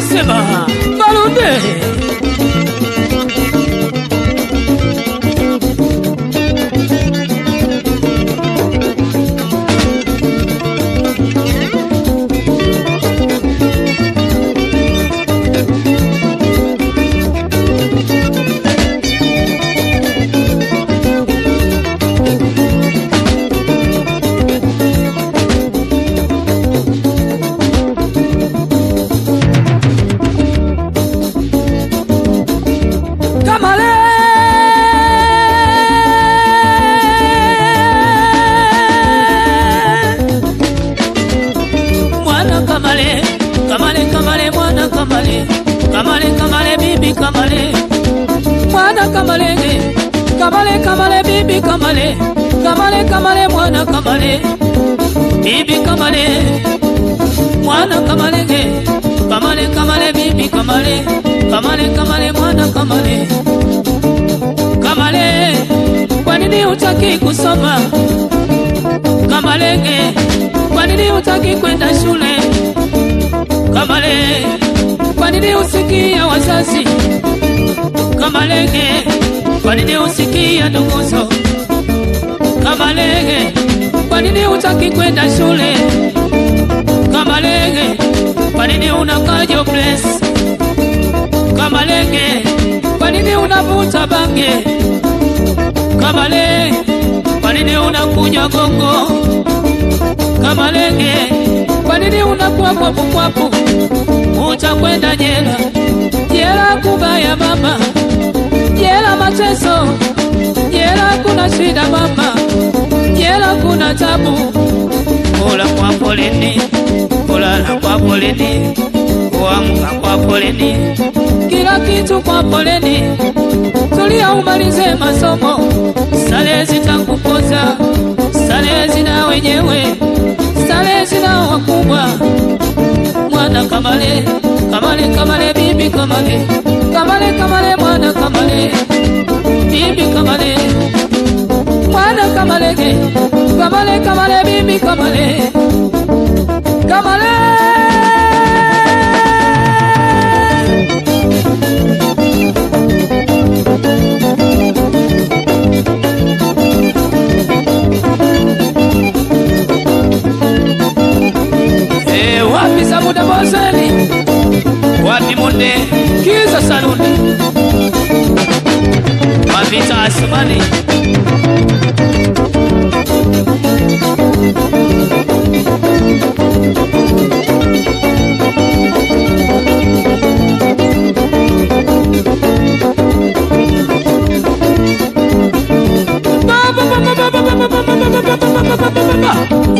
せばなるんで Kamale Kamale Kamale bibi Kamale. Mwana Kamale Kamale Kamale bibi Kamale. Kamale Kamale mwana Kamale. Bibi Kamale. Mwana Kamale Kamale Kamale bibi Kamale. Kamale Kamale mwana Kamale. Kamale kwa nini hutaki kusoma? Kamalenge kwa nini hutaki kwenda shule? Kamale kwa nini usikia wazazi? Kamalenge kwa nini usikia nduguzo? Kamalenge kwa nini utaki kwenda shule? Kamalenge kwa nini unakaa jobless? Kamalenge kwa nini unavuta bange? Kamale kwa nini unakunywa gongo Kamalenge kwa nini unakuwa kwapu kwapu utakwenda jela. Jela kubaya mama. Jela mateso. Jela kuna shida mama. Jela kuna tabu. Kula kwa poleni. Kulala kwa poleni. Kuamka kwa poleni. Kila kitu kwa poleni. Tulia umalize masomo sare zitakupoza sare zina wenyewe kamale kamale kamale bibi kamale. Kamale kamale mwana kamale. Bibi kamale. Mwana kamalege kamale kamale bibi kamale kamale misabuda bozeli wapi munde kiza salunde Mavita asumani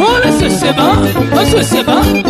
Oh, ce c'est bon, oh, ce c'est bon.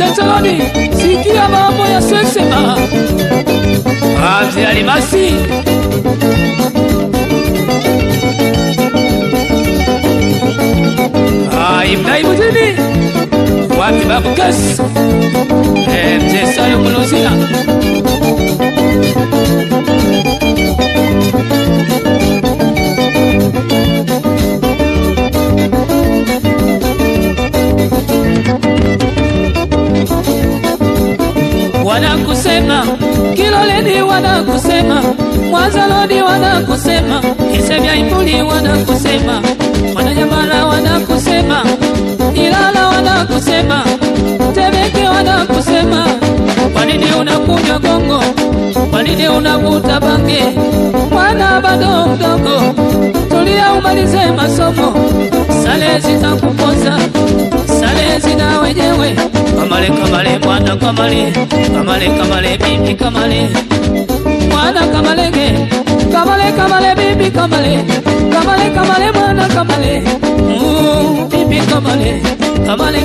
Chachaoni sikia mambo yasiyosema baadhi alimasi Imdai mjini wapi babu kasi mjesayo kuluzia wanakusema Mwazalodi wanakusema Isevya Ipuli, wanakusema Mwananyamala, wanakusema Ilala, wanakusema Temeke, wanakusema kwa nini unakunywa gongo? Kwa nini unavuta bange? Mwana bado mdogo, tulia umalize masomo, sale zitakupoza sale zina wenyewe. Kamale kamale mwana kamale kamale kamale bibi kamale mwana kamalege kamale kamale bibi kamale kamale kamale mwana kamale. Mm, bibi kamale kamale